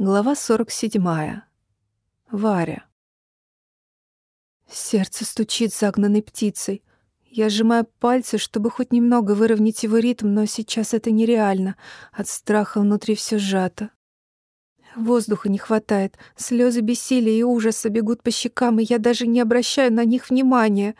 Глава 47. Варя. Сердце стучит загнанной птицей. Я сжимаю пальцы, чтобы хоть немного выровнять его ритм, но сейчас это нереально. От страха внутри все сжато. Воздуха не хватает, слезы бессилия и ужаса бегут по щекам, и я даже не обращаю на них внимания.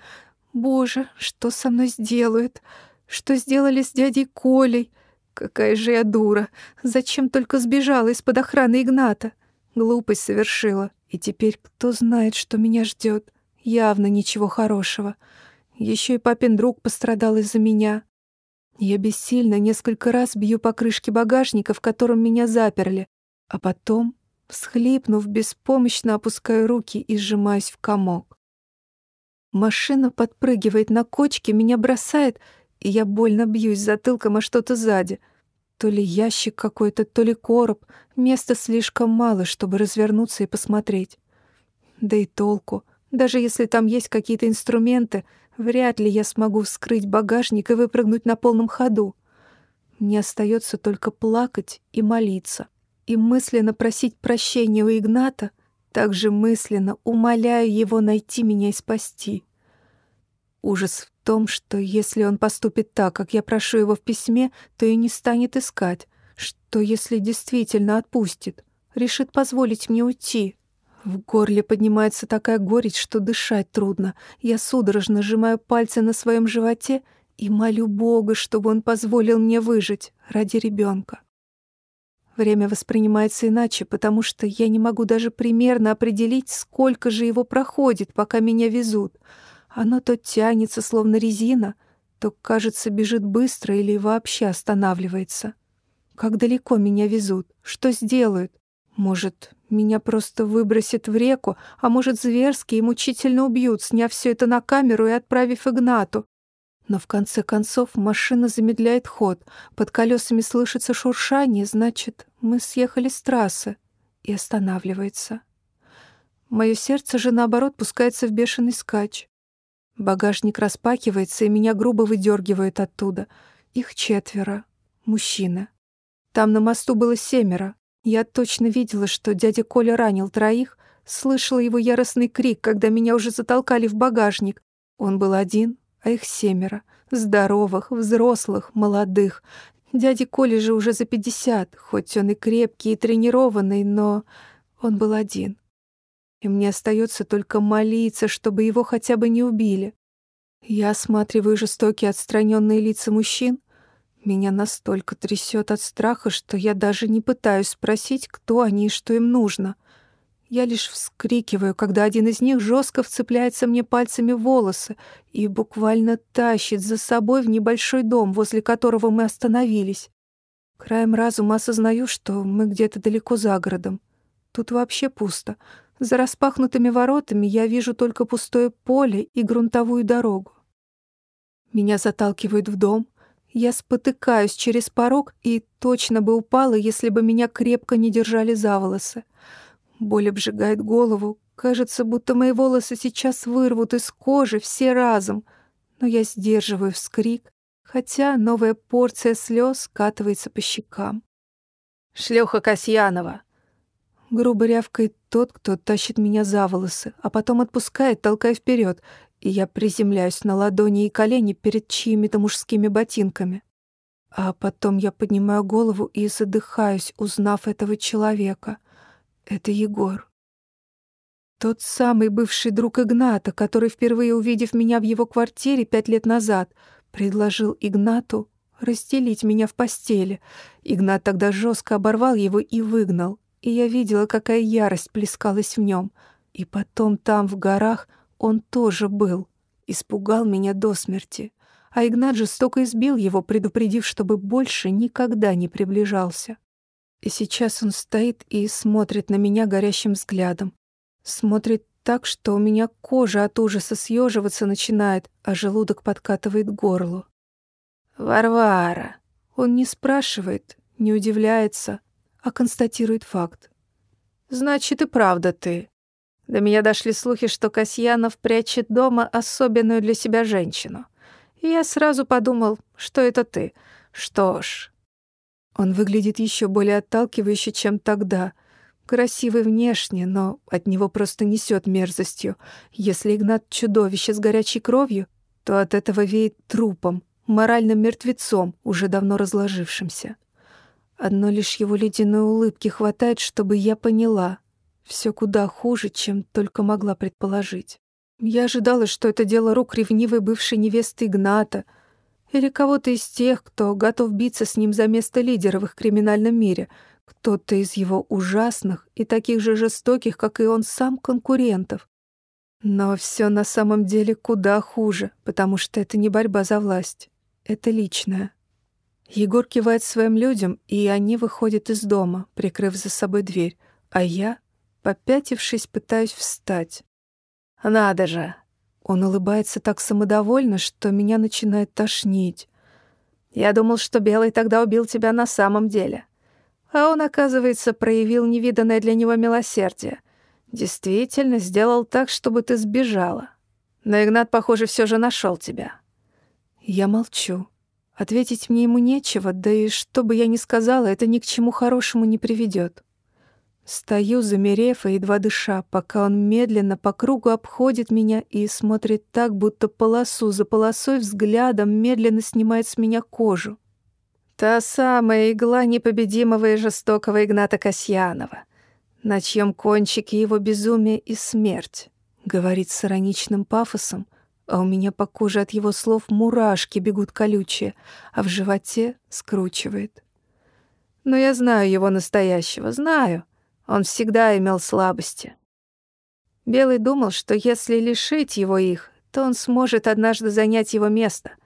Боже, что со мной сделают? Что сделали с дядей Колей? Какая же я дура! Зачем только сбежала из-под охраны Игната? Глупость совершила. И теперь кто знает, что меня ждет? Явно ничего хорошего. Еще и папин друг пострадал из-за меня. Я бессильно несколько раз бью по крышке багажника, в котором меня заперли, а потом, всхлипнув, беспомощно опускаю руки и сжимаюсь в комок. Машина подпрыгивает на кочке, меня бросает — и я больно бьюсь затылком о что-то сзади. То ли ящик какой-то, то ли короб. Места слишком мало, чтобы развернуться и посмотреть. Да и толку. Даже если там есть какие-то инструменты, вряд ли я смогу вскрыть багажник и выпрыгнуть на полном ходу. Мне остается только плакать и молиться. И мысленно просить прощения у Игната, также мысленно умоляю его найти меня и спасти. Ужас том, что если он поступит так, как я прошу его в письме, то и не станет искать. Что если действительно отпустит? Решит позволить мне уйти? В горле поднимается такая горечь, что дышать трудно. Я судорожно сжимаю пальцы на своем животе и молю Бога, чтобы он позволил мне выжить ради ребенка. Время воспринимается иначе, потому что я не могу даже примерно определить, сколько же его проходит, пока меня везут — оно то тянется, словно резина, то, кажется, бежит быстро или вообще останавливается. Как далеко меня везут? Что сделают? Может, меня просто выбросят в реку, а может, зверски и мучительно убьют, сняв все это на камеру и отправив Игнату. Но в конце концов машина замедляет ход, под колесами слышится шуршание, значит, мы съехали с трассы, и останавливается. Мое сердце же, наоборот, пускается в бешеный скач. Багажник распакивается, и меня грубо выдергивают оттуда. Их четверо. Мужчины. Там на мосту было семеро. Я точно видела, что дядя Коля ранил троих, слышала его яростный крик, когда меня уже затолкали в багажник. Он был один, а их семеро. Здоровых, взрослых, молодых. Дяде Коле же уже за пятьдесят, хоть он и крепкий, и тренированный, но он был один и мне остается только молиться, чтобы его хотя бы не убили. Я осматриваю жестокие отстраненные лица мужчин. Меня настолько трясет от страха, что я даже не пытаюсь спросить, кто они и что им нужно. Я лишь вскрикиваю, когда один из них жестко вцепляется мне пальцами в волосы и буквально тащит за собой в небольшой дом, возле которого мы остановились. Краем разума осознаю, что мы где-то далеко за городом. Тут вообще пусто — за распахнутыми воротами я вижу только пустое поле и грунтовую дорогу. Меня заталкивают в дом. Я спотыкаюсь через порог и точно бы упала, если бы меня крепко не держали за волосы. Боль обжигает голову. Кажется, будто мои волосы сейчас вырвут из кожи все разом. Но я сдерживаю вскрик, хотя новая порция слез скатывается по щекам. «Шлюха Касьянова!» Грубо рявкает тот, кто тащит меня за волосы, а потом отпускает, толкая вперед, и я приземляюсь на ладони и колени перед чьими-то мужскими ботинками. А потом я поднимаю голову и задыхаюсь, узнав этого человека. Это Егор. Тот самый бывший друг Игната, который, впервые увидев меня в его квартире пять лет назад, предложил Игнату разделить меня в постели. Игнат тогда жестко оборвал его и выгнал и я видела, какая ярость плескалась в нем. И потом там, в горах, он тоже был. Испугал меня до смерти. А Игнат жестоко избил его, предупредив, чтобы больше никогда не приближался. И сейчас он стоит и смотрит на меня горящим взглядом. Смотрит так, что у меня кожа от ужаса съеживаться начинает, а желудок подкатывает к горлу. «Варвара!» Он не спрашивает, не удивляется, а констатирует факт. «Значит, и правда ты. До меня дошли слухи, что Касьянов прячет дома особенную для себя женщину. И я сразу подумал, что это ты. Что ж...» Он выглядит еще более отталкивающе, чем тогда. Красивый внешне, но от него просто несет мерзостью. Если Игнат чудовище с горячей кровью, то от этого веет трупом, моральным мертвецом, уже давно разложившимся. Одно лишь его ледяной улыбки хватает, чтобы я поняла. Все куда хуже, чем только могла предположить. Я ожидала, что это дело рук ревнивой бывшей невесты Игната или кого-то из тех, кто готов биться с ним за место лидера в их криминальном мире — кто-то из его ужасных и таких же жестоких, как и он сам, конкурентов. Но все на самом деле куда хуже, потому что это не борьба за власть. Это личное. Егор кивает своим людям, и они выходят из дома, прикрыв за собой дверь, а я, попятившись, пытаюсь встать. «Надо же!» Он улыбается так самодовольно, что меня начинает тошнить. «Я думал, что Белый тогда убил тебя на самом деле. А он, оказывается, проявил невиданное для него милосердие. Действительно, сделал так, чтобы ты сбежала. Но Игнат, похоже, все же нашел тебя. Я молчу. Ответить мне ему нечего, да и что бы я ни сказала, это ни к чему хорошему не приведет. Стою, замерев и едва дыша, пока он медленно по кругу обходит меня и смотрит так, будто полосу за полосой взглядом медленно снимает с меня кожу. Та самая игла непобедимого и жестокого Игната Касьянова, на чьем кончике его безумие и смерть, говорит с ироничным пафосом, а у меня по коже от его слов мурашки бегут колючие, а в животе скручивает. Но я знаю его настоящего, знаю. Он всегда имел слабости. Белый думал, что если лишить его их, то он сможет однажды занять его место —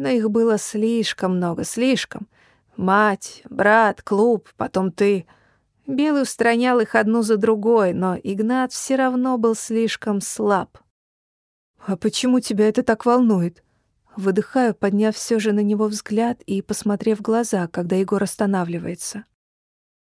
но их было слишком много, слишком. Мать, брат, клуб, потом ты. Белый устранял их одну за другой, но Игнат все равно был слишком слаб. «А почему тебя это так волнует?» Выдыхаю, подняв все же на него взгляд и посмотрев в глаза, когда Егор останавливается.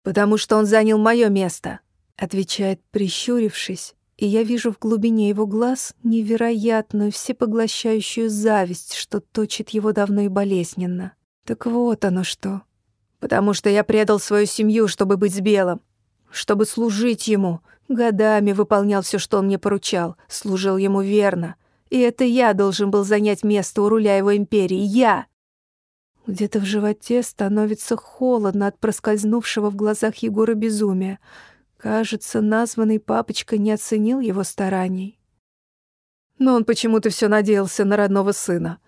«Потому что он занял мое место», — отвечает, прищурившись, и я вижу в глубине его глаз невероятную, всепоглощающую зависть, что точит его давно и болезненно. Так вот оно что. Потому что я предал свою семью, чтобы быть с Белым, чтобы служить ему. Годами выполнял все, что он мне поручал, служил ему верно. И это я должен был занять место у руля его империи. Я! Где-то в животе становится холодно от проскользнувшего в глазах Егора безумия — Кажется, названный папочка не оценил его стараний. Но он почему-то все надеялся на родного сына.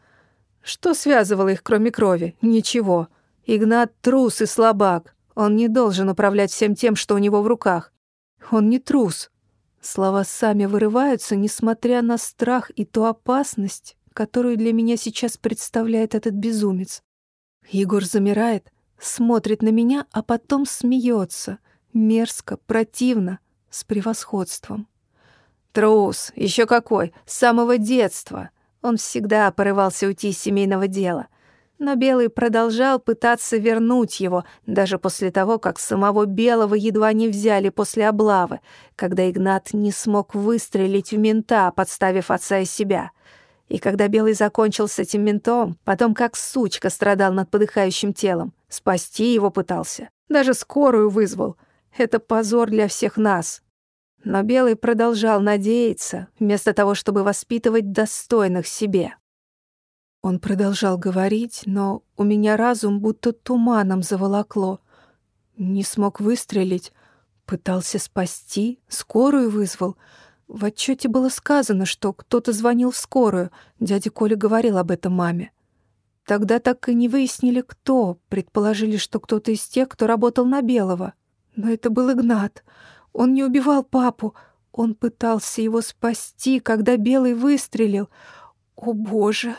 Что связывало их, кроме крови? Ничего. Игнат трус и слабак. Он не должен управлять всем тем, что у него в руках. Он не трус. Слова сами вырываются, несмотря на страх и ту опасность, которую для меня сейчас представляет этот безумец. Егор замирает, смотрит на меня, а потом смеется — Мерзко, противно, с превосходством. Трус, еще какой, с самого детства. Он всегда порывался уйти из семейного дела. Но Белый продолжал пытаться вернуть его, даже после того, как самого Белого едва не взяли после облавы, когда Игнат не смог выстрелить в мента, подставив отца и себя. И когда Белый закончил с этим ментом, потом как сучка страдал над подыхающим телом, спасти его пытался, даже скорую вызвал — это позор для всех нас. Но Белый продолжал надеяться, вместо того, чтобы воспитывать достойных себе. Он продолжал говорить, но у меня разум будто туманом заволокло. Не смог выстрелить, пытался спасти, скорую вызвал. В отчете было сказано, что кто-то звонил в скорую, дядя Коля говорил об этом маме. Тогда так и не выяснили, кто, предположили, что кто-то из тех, кто работал на Белого. Но это был Игнат. Он не убивал папу. Он пытался его спасти, когда Белый выстрелил. О, Боже!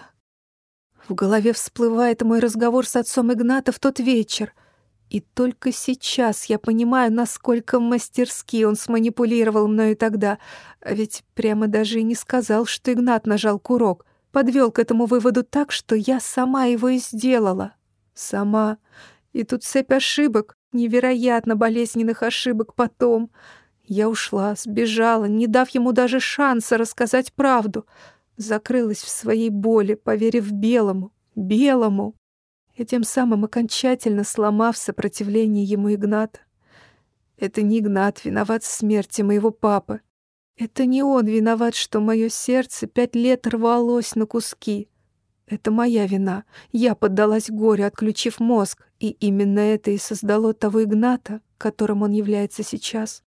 В голове всплывает мой разговор с отцом Игната в тот вечер. И только сейчас я понимаю, насколько мастерски он сманипулировал мною тогда. А ведь прямо даже и не сказал, что Игнат нажал курок. Подвел к этому выводу так, что я сама его и сделала. Сама. И тут цепь ошибок, невероятно болезненных ошибок потом. Я ушла, сбежала, не дав ему даже шанса рассказать правду. Закрылась в своей боли, поверив белому, белому, и тем самым окончательно сломав сопротивление ему Игната. Это не Игнат виноват в смерти моего папы. Это не он виноват, что мое сердце пять лет рвалось на куски. Это моя вина. Я поддалась горю, отключив мозг, и именно это и создало того Игната, которым он является сейчас.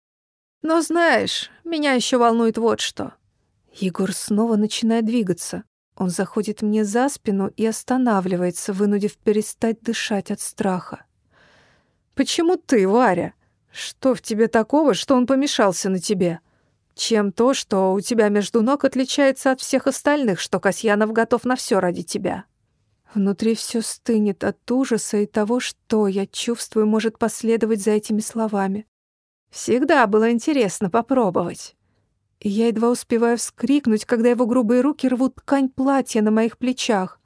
Но знаешь, меня еще волнует вот что. Егор снова начинает двигаться. Он заходит мне за спину и останавливается, вынудив перестать дышать от страха. «Почему ты, Варя? Что в тебе такого, что он помешался на тебе? Чем то, что у тебя между ног отличается от всех остальных, что Касьянов готов на все ради тебя?» Внутри все стынет от ужаса и того, что я чувствую, может последовать за этими словами. Всегда было интересно попробовать. Я едва успеваю вскрикнуть, когда его грубые руки рвут ткань платья на моих плечах.